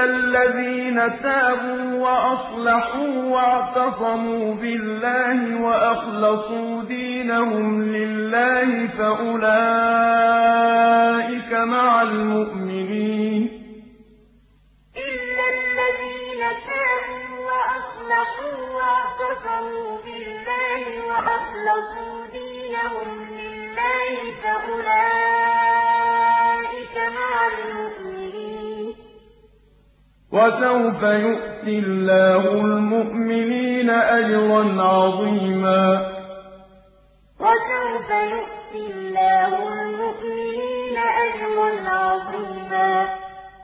إِلَّا الَّذِينَ تَابُوا وَأَصْلَحُوا وَاعْتَصَمُوا بِاللَّهِ وَأَخْلَصُوا دِينَهُمْ لِلَّهِ فَأُولَٰئِكَ مَعَ الْمُؤْمِنِينَ ۖ. إِلَّا الَّذِينَ تَابُوا وَأَصْلَحُوا وَاعْتَصَمُوا بِاللَّهِ وَأَخْلَصُوا دِينَهُمْ لِلَّهِ فَأُولَٰئِكَ مَعَ الْمُؤْمِنِينَ ۖ. وسوف يؤتي الله المؤمنين أجرا عظيما. وسوف يؤتي الله المؤمنين أجرا عظيما.